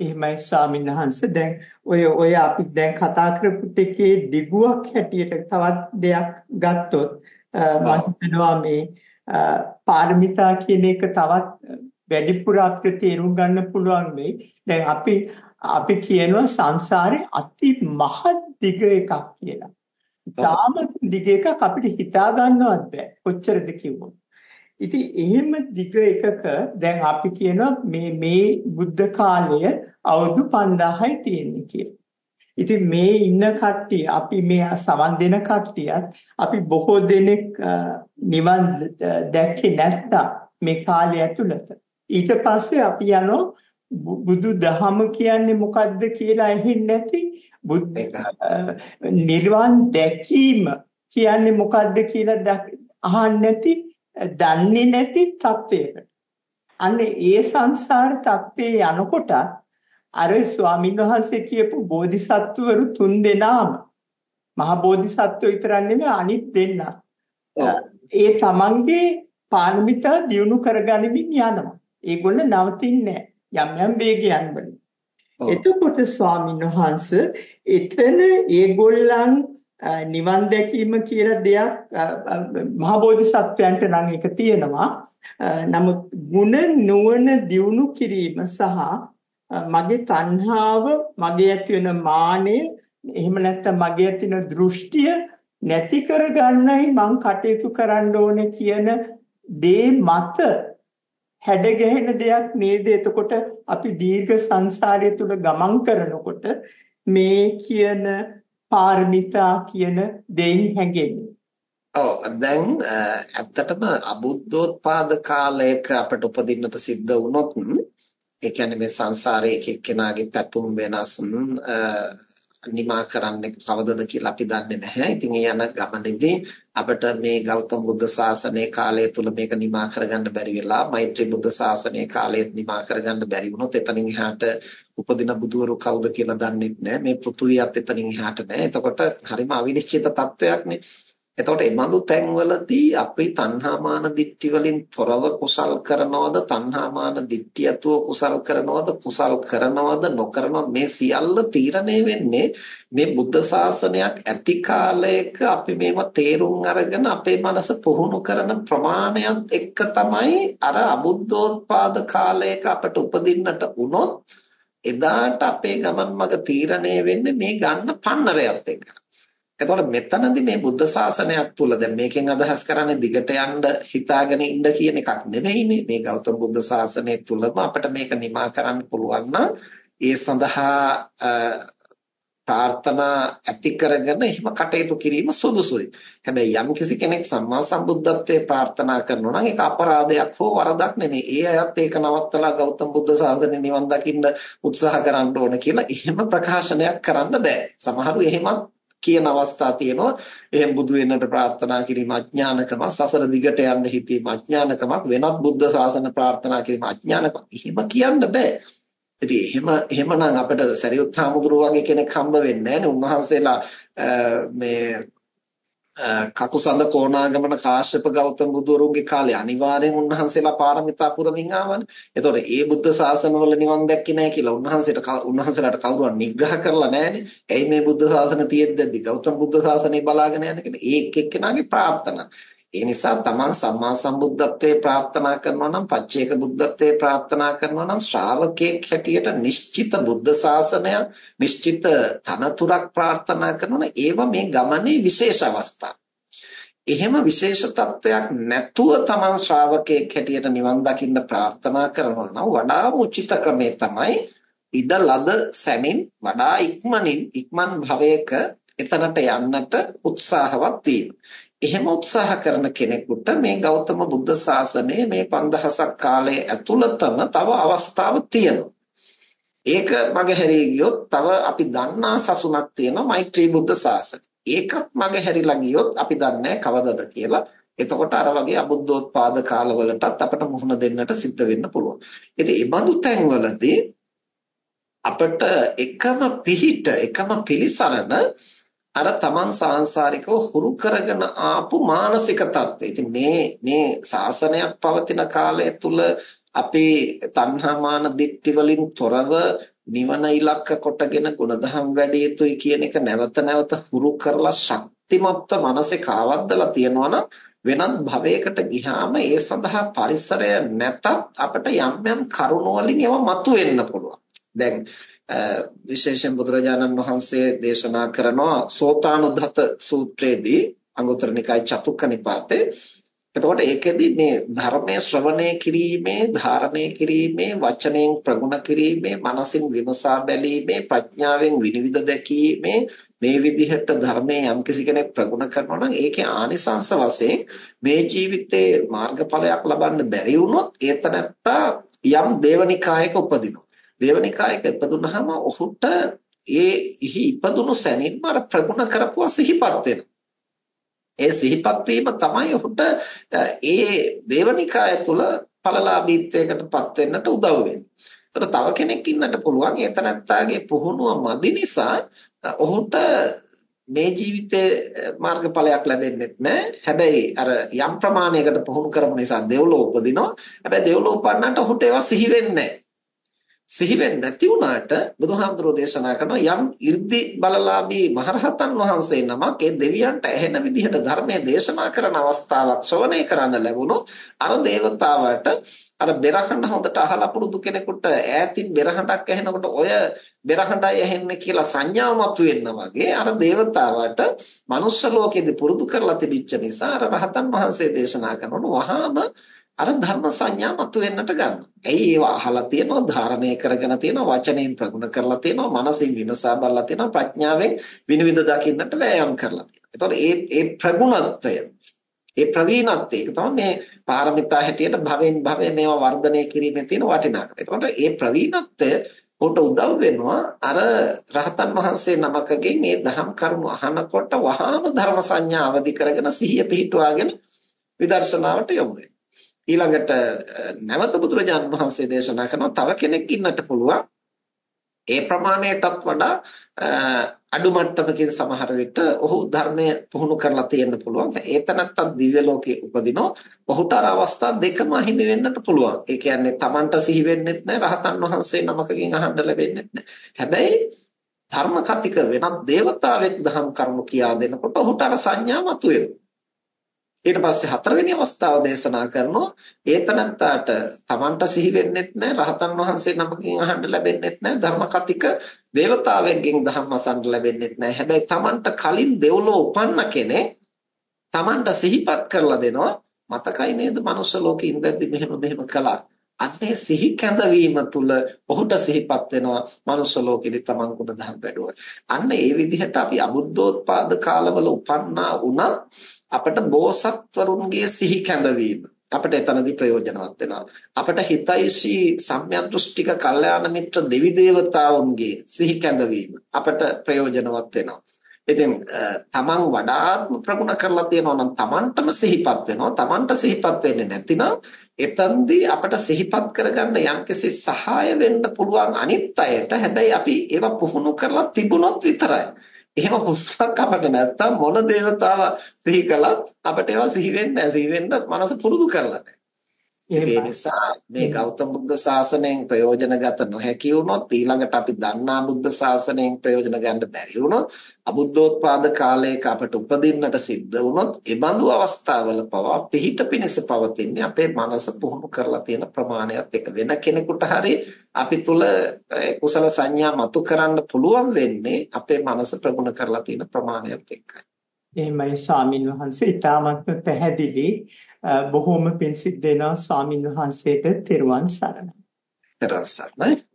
එහෙමයි ස්වාමීන් වහන්සේ දැන් ඔය ඔය අපි දැන් කතා කරපු ටිකේ දිගුවක් හැටියට තවත් දෙයක් ගත්තොත් මම හිතනවා මේ පාරමිතා කියන එක තවත් වැඩිපුර අපිට තේරුම් ගන්න පුළුවන් වෙයි. දැන් අපි අපි කියනවා සංසාරේ අති මහත් දිග එකක් කියලා. තාම දිග එකක් අපිට හිතා ගන්නවත් බෑ. කොච්චරද කිව්වොත්. ඉතින් එහෙම දිග එකක දැන් අපි කියනවා මේ මේ බුද්ධ කාලය අවුරුදු 5000යි තියෙන්නේ කියලා. ඉතින් මේ ඉන්න කට්ටිය අපි මේ සමන් දෙන කට්ටියත් අපි බොහෝ දෙනෙක් නිවන් දැක්කේ නැත්තම් මේ කාලය ඇතුළත ඊට පස්සේ අපි යනවා බුදු දහම කියන්නේ මොකද්ද කියලා ඇහෙන්නේ නැති බුද්ධ නිර්වාණ දැකීම කියන්නේ මොකද්ද කියලා අහන්නේ නැති දන්නේ නැති තත්වයකට. අන්න ඒ සංසාර තත්ත්වයේ යනකොට අර ස්වාමීන් වහන්සේ කියපු බෝධිසත්වවරු තුන් දෙනාම මහා බෝධිසත්ව විතරක් නෙමෙයි අනිත් දෙන්න. ඒ තමන්ගේ පාරමිතා දියුණු කරගනිමින් යනවා. ඒගොල්ල නවතින්නේ යම් යම් වේගයන් වලින්. එතකොට ස්වාමීන් වහන්සේ එතන ඒගොල්ලන් නිවන් දැකීම කියලා දෙයක් මහ බෝධිසත්වයන්ට නම් ඒක තියෙනවා. නමුත් ಗುಣ නුවණ දියුණු කිරීම සහ මගේ තණ්හාව මගේ ඇති වෙන මානෙ එහෙම නැත්නම් මගේ ඇති වෙන දෘෂ්ටිය නැති කරගන්නයි මං කටයුතු කරන්න ඕනේ කියන දේ මත හැඩගැහෙන දෙයක් නේද එතකොට අපි දීර්ඝ සංසාරය තුල ගමන් කරනකොට මේ කියන පාරමිතා කියන දෙයින් හැඟෙන්නේ. ඔව් දැන් ඇත්තටම අබුද්ධෝත්පාද කාලයක අපට උපදින්නට සිද්ධ වුණොත් ඒ කියන්නේ මේ සංසාරයේ එක එක්කෙනාගේ පැතුම් වෙනස් නිමා කරන්නේ කවදද කියලා අපි දන්නේ නැහැ. ඉතින් ඒ යන ගමනේදී අපිට මේ ගෞතම බුද්ධ ශාසනයේ කාලය තුල මේක නිමා කරගන්න බැරි වෙලා මෛත්‍රී බුද්ධ ශාසනයේ කාලයේත් නිමා කරගන්න බැරි වුණොත් එතනින් එහාට උපදින බුදුවරු කවුද කියලා දන්නෙත් නැහැ. මේ පෘථුවියත් එතනින් එහාට නැහැ. එතකොට හරිම අවිනිශ්චිත තත්වයක්නේ. එතකොට මේ බඳු තැන්වලදී අපි තණ්හාමාන දිට්ඨි වලින් තොරව කුසල් කරනවද තණ්හාමාන දිට්ඨිය ඇතුව කුසල් කරනවද කුසල් කරනවද නොකරනවද? මේ සියල්ල තීරණය වෙන්නේ මේ බුද්ධ ශාසනයක් ඇති කාලයක අපි මේව තේරුම් අරගෙන අපේ මනස පුහුණු කරන ප්‍රමාණයත් එක්ක තමයි අර අබුද්ධෝත්පාද කාලයක අපට උපදින්නට උනොත් එදාට අපේ ගමන් මඟ තීරණය වෙන්නේ මේ ගන්න පන්නරයත් එක්ක. එතකොට මෙතනදී මේ බුද්ධ ශාසනයක් තුල දැන් මේකෙන් අදහස් කරන්නේ දිගට යන්න හිතාගෙන ඉන්න කියන එකක් නෙමෙයිනේ මේ ගෞතම බුද්ධ ශාසනය තුලම අපිට මේක නිමා කරන්න පුළුවන් ඒ සඳහා ප්‍රාර්ථනා ඇති කරගෙන එහෙම කටයුතු කිරීම සුදුසුයි. හැබැයි යම් කිසි කෙනෙක් සම්මා සම්බුද්ධත්වයේ ප්‍රාර්ථනා කරනවා නම් ඒක අපරාධයක් හෝ වරදක් නෙමෙයි. ඒ අයත් ඒක නවත්තලා ගෞතම බුද්ධ ශාසනය නිවන් දකින්න උත්සාහ කරන්න ඕන කියලා එහෙම ප්‍රකාශනයක් කරන්න බෑ. සමහරු එහෙමත් කියන අවස්ථා තියෙනවා. එහෙන් බුදු වෙන්නට ප්‍රාර්ථනා කිරීම අඥානකම, සසර දිගට යන්න හිතීම අඥානකමක්, වෙනත් බුද්ධ ශාසන ප්‍රාර්ථනා කිරීම අඥානකම. එහෙම කියන්න බෑ. ඉතින් එහෙම එහෙමනම් අපිට සරියුත් හාමුදුරුවෝ වගේ කෙනෙක් හම්බ වෙන්නේ නැහැනේ. උන්වහන්සේලා මේ කකුසඳ කොණාගමන කාශ්‍යප ගෞතම බුදුරුන්ගේ කාලේ අනිවාර්යෙන් උන්වහන්සේලා පාරමිතා පුරමින් ආවනේ. එතකොට ඒ බුද්ධ ශාසනවල නිවන් දැක්කේ නැහැ කියලා උන්වහන්සේට උන්වහන්සේලාට කවුරුවත් නිග්‍රහ කරලා නැහැනේ. ඇයි මේ බුද්ධ ශාසන තියෙද්දි ගෞතම බුද්ධ ශාසනය බලාගෙන යන්නේ කියලා. ඒ එක් එක්කෙනාගේ ප්‍රාර්ථනා. ඒ නිසා තමන් සම්මා සම්බුද්ධත්වයේ ප්‍රාර්ථනා කරනවා නම් පච්චේක බුද්ධත්වයේ ප්‍රාර්ථනා කරනවා නම් ශ්‍රාවකෙක් හැටියට නිශ්චිත බුද්ධ ශාසනය නිශ්චිත තනතුරක් ප්‍රාර්ථනා කරනවා නම් ඒව මේ ගමනේ විශේෂ අවස්ථා. එහෙම විශේෂ තත්වයක් නැතුව තමන් ශ්‍රාවකෙක් හැටියට නිවන් දකින්න ප්‍රාර්ථනා කරනවා නම් වඩා උචිත ක්‍රමේ තමයි ඉඩ ලද සැනින් වඩා ඉක්මනින් ඉක්මන් භවයක එතනට යන්නට උත්සාහවත් වීම. එහෙම උත්සාහ කරන කෙනෙකුට මේ ගෞතම බුද්ධ ශාසනය මේ 5000ක් කාලය ඇතුළතම තව අවස්ථාවක් තියෙනවා. ඒක මගහැරී ගියොත් තව අපි දන්නා සසුනක් තියෙනවා මෛත්‍රී බුද්ධ ශාසනය. ඒකත් මගහැරිලා ගියොත් අපි දන්නේ කවදද කියලා. එතකොට අර වගේ අබුද්ධෝත්පාද කාලවලටත් අපිට මුහුණ දෙන්නට සිද්ධ වෙන්න පුළුවන්. ඉතින් මේ බඳු තැන්වලදී අපිට එකම පිහිට එකම පිළිසරණ අර තමන් සාංශාරිකව හුරු කරගෙන ආපු මානසික தත්ත්වය. ඉතින් මේ මේ ශාසනයක් පවතින කාලය තුල අපි තණ්හාමාන දිට්ඨි වලින් තොරව නිවන ඉලක්ක කොටගෙන ගුණධම් වැඩි යුතුයි කියන එක නැවත නැවත හුරු කරලා ශක්තිමත්ව මනසේ කාවද්දලා තියෙනවා නම් වෙනත් භවයකට ගියාම ඒ සඳහා පරිසරය නැතත් අපිට යම් යම් කරුණු වලින් ඒවා මතුවෙන්න පුළුවන්. දැන් විශේෂයෙන් බුදුරජාණන් වහන්සේ දේශනා කරනවා සෝතානුද්ධත සූත්‍රයේදී අංගුත්තර නිකාය චතුක්ක නිපාතේ එතකොට ඒකෙදි මේ ධර්මය ශ්‍රවණය කිරීමේ ධාරණය කිරීමේ වචනයෙන් ප්‍රගුණ කිරීමේ මනසින් විමසා බැලීමේ ප්‍රඥාවෙන් විනිවිද දැකීමේ මේ විදිහට ධර්මයේ යම්කිසි කෙනෙක් ප්‍රගුණ කරනවා නම් ඒකේ ආනිසංස වශයෙන් මේ ජීවිතේ මාර්ගඵලයක් ලබන්න බැරි වුණොත් ඒතනත්තා යම් දේවනිකායක උපදිනවා. දේවනිකායක ඉපදුනහම ඔහුට ඒ ඉහි ඉපදුණු සැනින්ම අර ප්‍රගුණ කරපුවා සිහිපත් වෙනවා. ඒ සිහිපත් වීම තමයි ඔහුට ඒ දේවනිකාය තුළ ඵලලාභීත්වයකටපත් වෙන්නට උදව් වෙන්නේ. ඒතර තව කෙනෙක් ඉන්නට පුළුවන් ඒ තනත්තාගේ පුහුණුව මදි නිසා ඔහුට මේ ජීවිතේ මාර්ගඵලයක් ලැබෙන්නේ නැහැ. හැබැයි අර යම් ප්‍රමාණයකට පුහුණු කරපු නිසා දෙව්ලොව උපදිනවා. හැබැයි දෙව්ලොව උපන්නට ඔහුට ඒවා සිහි වෙන්නේ නැහැ. සිහි වෙන්නේ නැති වුණාට බුදුහාමුදුරෝ දේශනා කරනවා යම් 이르දි බලලාභී මහරහතන් වහන්සේ නමක් ඒ දෙවියන්ට ඇහෙන විදිහට ධර්මයේ දේශනා කරන අවස්ථාවක් ශ්‍රවණය කරන්න ලැබුණොත් අර දේවතාවට අර බෙරහඬ හොඳට අහලා පුරුදු කෙනෙකුට ඈතින් බෙරහඬක් ඇහෙනකොට ඔය බෙරහඬයි ඇහෙන්නේ කියලා සංඥාව මතුවෙන්න වගේ අර දේවතාවට මනුෂ්‍ය ලෝකෙදි පුරුදු කරලා තිබිච්ච නිසා අර රහතන් වහන්සේ දේශනා කරනකොට වහාම අර ධර්ම සංඥා මතුවෙන්නට ගන්නවා. ඇයි ඒවා අහලා තියෙනවා, ධාරණය කරගෙන තියෙනවා, වචනයෙන් ප්‍රගුණ කරලා තියෙනවා, මනසින් විමසා බලලා තියෙනවා, ප්‍රඥාවෙන් විනිවිද දකින්නට වෑයම් කරලා තියෙනවා. එතකොට මේ මේ ප්‍රගුණත්වය, ඒ ප්‍රවීණත්වය ඒක තමයි මේ පාරමිතා හැටියට භවෙන් භවය මේවා වර්ධනය කිරීමේ තියෙන වටිනාකම. එතකොට මේ ප්‍රවීණත්වය උට උදව් වෙනවා අර රහතන් වහන්සේ නමකගෙන් මේ දහම් කරුණු අහනකොට වහාම ධර්ම සංඥා අවදි කරගෙන සිහිය පිහිටුවාගෙන විදර්ශනාවට යොමු වෙනවා. ඊළඟට නැවත බුදුරජාණන් වහන්සේ දේශනා කරනවා තව කෙනෙක් ඉන්නට පුළුවන් ඒ ප්‍රමාණයටත් වඩා අඩු මට්ටමකින් සමහර විට ඔහු ධර්මය පුහුණු කරලා තියෙන්න පුළුවන්. ඒතනත්තත් දිව්‍ය ලෝකේ උපදිනෝ ඔහුට අර අවස්ථා දෙකම හිමි වෙන්නට පුළුවන්. ඒ කියන්නේ Tamanට සිහි වෙන්නෙත් නැහැ, රහතන් වහන්සේ නමකකින් අහන්න ලැබෙන්නෙත් නැහැ. හැබැයි ධර්ම කතික වෙනත් දේවතාවෙක් දහම් කරුණු කියා දෙනකොට ඔහුට අර සංඥා මතුවෙනවා. ඊට පස්සේ හතරවෙනි අවස්ථාව දේශනා කරනවා ඒතනත්තාට Tamanට සිහි වෙන්නෙත් නැහැ රහතන් වහන්සේ නමකින් අහන්න ලැබෙන්නෙත් නැහැ ධර්ම කතික දේවතාවෙක්ගෙන් ධම්ම අසන්න ලැබෙන්නෙත් නැහැ හැබැයි Tamanට කලින් දෙව්ලෝ උපන්න කෙනෙක් Tamanට සිහිපත් කරලා දෙනවා මතකයි නේද? මනුෂ්‍ය ලෝකේ ඉඳද්දි මෙහෙම මෙහෙම කළා. අන්නේ සිහි කැඳවීම තුළ ඔහුට සිහිපත් වෙනවා මනුෂ්‍ය ලෝකෙදි තමන් කුණ දහම් වැඩුවා. අන්න ඒ විදිහට අපි අබුද්ධෝත්පාද කාලවල උපන්නා වුණත් අපට බෝසත්වරුන්ගේ සිහි කැඳවීම අපට එතනදී ප්‍රයෝජනවත් වෙනවා. අපට හිතයිසී සම්‍යක් දෘෂ්ටික කල්යාණ මිත්‍ර දෙවි දේවතාවුන්ගේ සිහි කැඳවීම අපට ප්‍රයෝජනවත් වෙනවා. ඉතින් තමන් වඩාත්ම ප්‍රගුණ කරලා තියෙනවා නම් තමන්ටම සිහිපත් වෙනවා. තමන්ට සිහිපත් වෙන්නේ නැතිනම් එතෙන්දී අපට සිහිපත් කරගන්න යම්කිසි සහාය වෙන්න පුළුවන් අනිත් අයට. හැබැයි අපි ඒවා පුහුණු කරලා තිබුණොත් විතරයි. එහෙම හුස්මක් අපට නැත්තම් මොන දේවතාව සිහි කළත් අපට ඒවා සිහි වෙන්නේ නැහැ. සිහි වෙන්න මනස පුරුදු කරලා නැහැ. ඒ නිසා මේ ගෞතම බුද්ධ ශාසනයෙන් ප්‍රයෝජන ගත නොහැකි වුණොත් ඊළඟට අපි දන්නා බුද්ධ ශාසනයෙන් ප්‍රයෝජන ගන්න බැරි වුණොත් අබුද්ධෝත්පාද කාලයක අපට උපදින්නට සිද්ධ වුණොත් ඒ බඳු අවස්ථාවල පවා පිහිට පිණිස පවතින්නේ අපේ මනස පුහුණු කරලා තියෙන ප්‍රමාණයත් එක. වෙන කෙනෙකුට හරි අපි තුල කුසල සංඥා මතු කරන්න පුළුවන් වෙන්නේ අපේ මනස ප්‍රගුණ කරලා තියෙන ප්‍රමාණයත් එක්කයි. එහෙමයි ස්වාමින් වහන්සේ. ඊටාත්ම පැහැදිලි බොහෝම පිං සිද්ධ වෙනවා ස්වාමින් වහන්සේට තෙරුවන් සරණයි. තෙරුවන් සරණයි.